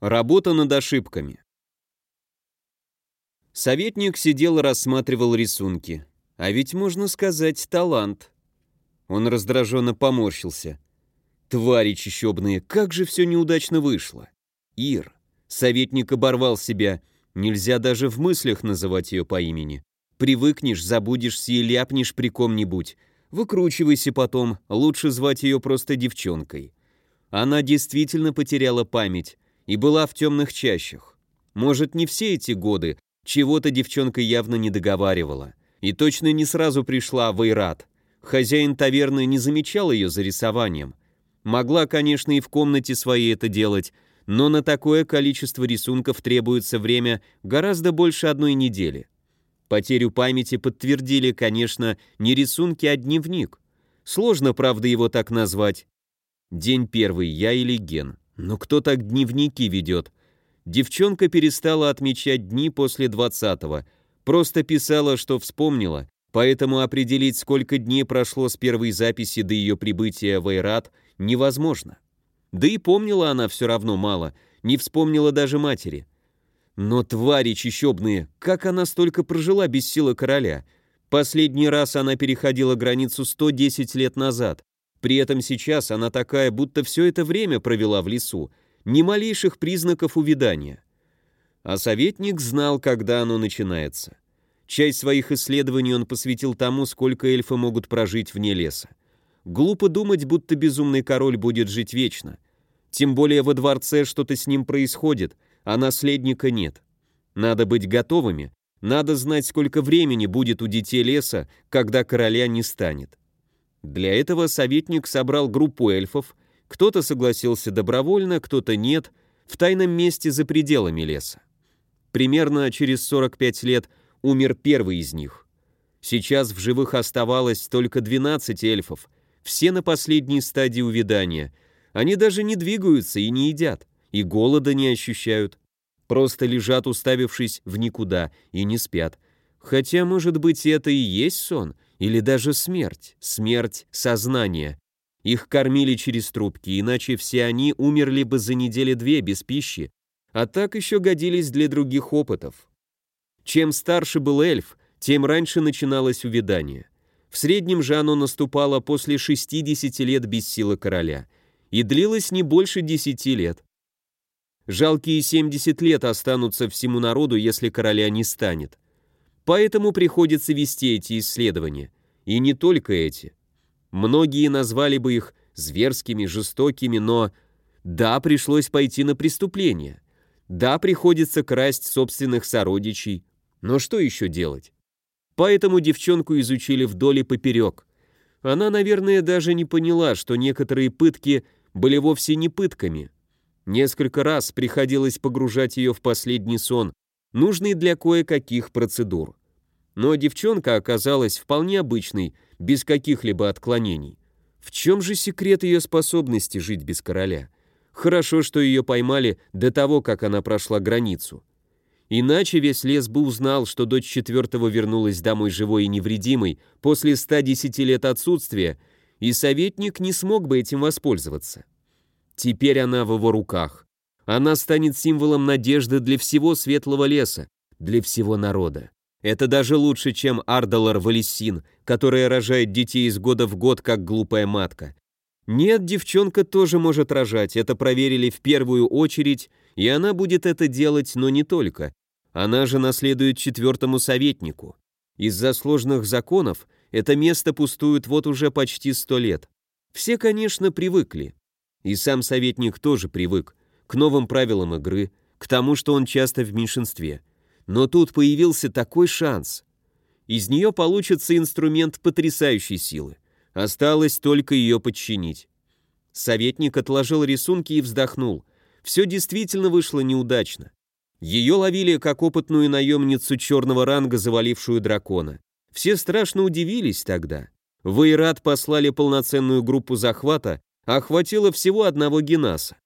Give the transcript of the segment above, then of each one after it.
Работа над ошибками. Советник сидел и рассматривал рисунки. А ведь можно сказать талант. Он раздраженно поморщился. Твари чищебные, как же все неудачно вышло. Ир. Советник оборвал себя. Нельзя даже в мыслях называть ее по имени. Привыкнешь, забудешься и ляпнешь при ком-нибудь. Выкручивайся потом, лучше звать ее просто девчонкой. Она действительно потеряла память и была в темных чащах. Может, не все эти годы, чего-то девчонка явно не договаривала. И точно не сразу пришла в Айрат. Хозяин таверны не замечал ее за рисованием. Могла, конечно, и в комнате своей это делать, но на такое количество рисунков требуется время гораздо больше одной недели. Потерю памяти подтвердили, конечно, не рисунки, а дневник. Сложно, правда, его так назвать. День первый, я или Ген. Но кто так дневники ведет? Девчонка перестала отмечать дни после двадцатого, просто писала, что вспомнила, поэтому определить, сколько дней прошло с первой записи до ее прибытия в Айрат, невозможно. Да и помнила она все равно мало, не вспомнила даже матери. Но твари чищебные, как она столько прожила без силы короля? Последний раз она переходила границу 110 лет назад, при этом сейчас она такая, будто все это время провела в лесу, ни малейших признаков увядания. А советник знал, когда оно начинается. Часть своих исследований он посвятил тому, сколько эльфы могут прожить вне леса. Глупо думать, будто безумный король будет жить вечно. Тем более во дворце что-то с ним происходит, а наследника нет. Надо быть готовыми, надо знать, сколько времени будет у детей леса, когда короля не станет. Для этого советник собрал группу эльфов, кто-то согласился добровольно, кто-то нет, в тайном месте за пределами леса. Примерно через 45 лет умер первый из них. Сейчас в живых оставалось только 12 эльфов, все на последней стадии увядания. Они даже не двигаются и не едят, и голода не ощущают. Просто лежат, уставившись в никуда, и не спят. Хотя, может быть, это и есть сон — или даже смерть, смерть сознания. Их кормили через трубки, иначе все они умерли бы за недели-две без пищи, а так еще годились для других опытов. Чем старше был эльф, тем раньше начиналось увядание. В среднем же оно наступало после 60 лет без силы короля и длилось не больше 10 лет. Жалкие 70 лет останутся всему народу, если короля не станет. Поэтому приходится вести эти исследования. И не только эти. Многие назвали бы их зверскими, жестокими, но... Да, пришлось пойти на преступление. Да, приходится красть собственных сородичей. Но что еще делать? Поэтому девчонку изучили вдоль и поперек. Она, наверное, даже не поняла, что некоторые пытки были вовсе не пытками. Несколько раз приходилось погружать ее в последний сон, нужный для кое-каких процедур. Но девчонка оказалась вполне обычной, без каких-либо отклонений. В чем же секрет ее способности жить без короля? Хорошо, что ее поймали до того, как она прошла границу. Иначе весь лес бы узнал, что дочь четвертого вернулась домой живой и невредимой после 110 лет отсутствия, и советник не смог бы этим воспользоваться. Теперь она в его руках. Она станет символом надежды для всего светлого леса, для всего народа. Это даже лучше, чем Ардалар Валисин, которая рожает детей из года в год, как глупая матка. Нет, девчонка тоже может рожать, это проверили в первую очередь, и она будет это делать, но не только. Она же наследует четвертому советнику. Из-за сложных законов это место пустует вот уже почти сто лет. Все, конечно, привыкли. И сам советник тоже привык к новым правилам игры, к тому, что он часто в меньшинстве. Но тут появился такой шанс. Из нее получится инструмент потрясающей силы. Осталось только ее подчинить. Советник отложил рисунки и вздохнул. Все действительно вышло неудачно. Ее ловили как опытную наемницу черного ранга, завалившую дракона. Все страшно удивились тогда. В Ират послали полноценную группу захвата, а хватило всего одного генаса.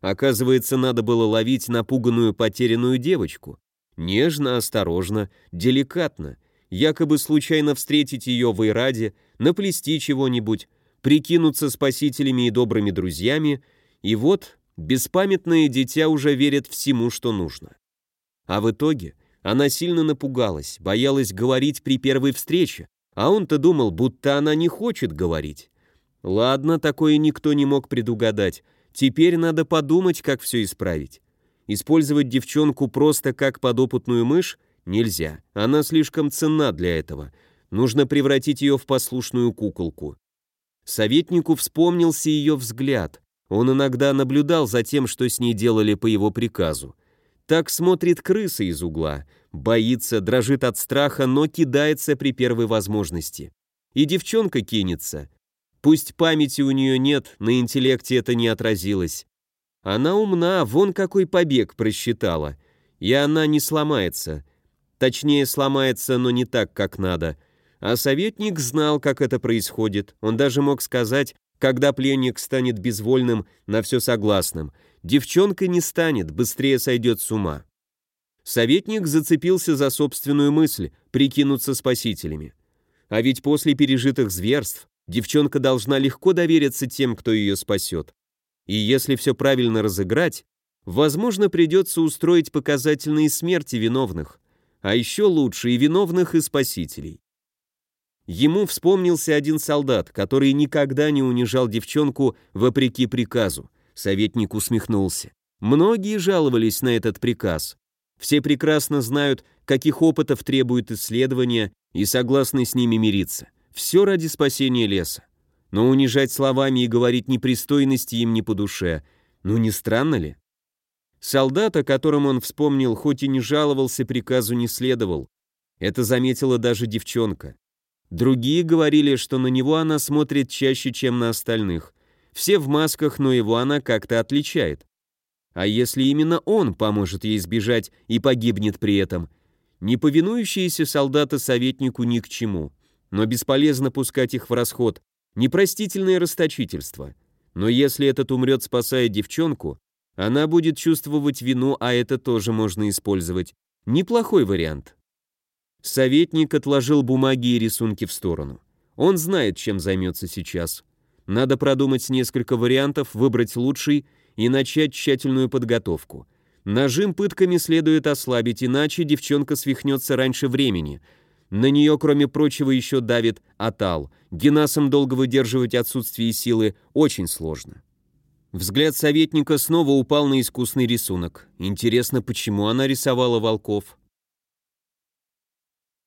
Оказывается, надо было ловить напуганную потерянную девочку. Нежно, осторожно, деликатно, якобы случайно встретить ее в Ираде, наплести чего-нибудь, прикинуться спасителями и добрыми друзьями, и вот Беспамятное дитя уже верит всему, что нужно. А в итоге она сильно напугалась, боялась говорить при первой встрече, а он-то думал, будто она не хочет говорить. Ладно, такое никто не мог предугадать. Теперь надо подумать, как все исправить. Использовать девчонку просто как подопытную мышь нельзя. Она слишком ценна для этого. Нужно превратить ее в послушную куколку. Советнику вспомнился ее взгляд. Он иногда наблюдал за тем, что с ней делали по его приказу. Так смотрит крыса из угла, боится, дрожит от страха, но кидается при первой возможности. И девчонка кинется. Пусть памяти у нее нет, на интеллекте это не отразилось. Она умна, вон какой побег просчитала. И она не сломается. Точнее, сломается, но не так, как надо. А советник знал, как это происходит. Он даже мог сказать, когда пленник станет безвольным, на все согласным. Девчонка не станет, быстрее сойдет с ума. Советник зацепился за собственную мысль прикинуться спасителями. А ведь после пережитых зверств девчонка должна легко довериться тем, кто ее спасет. И если все правильно разыграть, возможно, придется устроить показательные смерти виновных, а еще лучше и виновных, и спасителей. Ему вспомнился один солдат, который никогда не унижал девчонку вопреки приказу. Советник усмехнулся. Многие жаловались на этот приказ. Все прекрасно знают, каких опытов требует исследование и согласны с ними мириться. Все ради спасения леса. Но унижать словами и говорить непристойности им не по душе. Ну не странно ли? Солдат, о котором он вспомнил, хоть и не жаловался, приказу не следовал. Это заметила даже девчонка. Другие говорили, что на него она смотрит чаще, чем на остальных. Все в масках, но его она как-то отличает. А если именно он поможет ей сбежать и погибнет при этом? Неповинующиеся солдаты советнику ни к чему. Но бесполезно пускать их в расход. Непростительное расточительство. Но если этот умрет, спасая девчонку, она будет чувствовать вину, а это тоже можно использовать. Неплохой вариант. Советник отложил бумаги и рисунки в сторону. Он знает, чем займется сейчас. Надо продумать несколько вариантов, выбрать лучший и начать тщательную подготовку. Нажим пытками следует ослабить, иначе девчонка свихнется раньше времени. На нее, кроме прочего, еще давит атал. Генасом долго выдерживать отсутствие силы очень сложно. Взгляд советника снова упал на искусный рисунок. Интересно, почему она рисовала волков?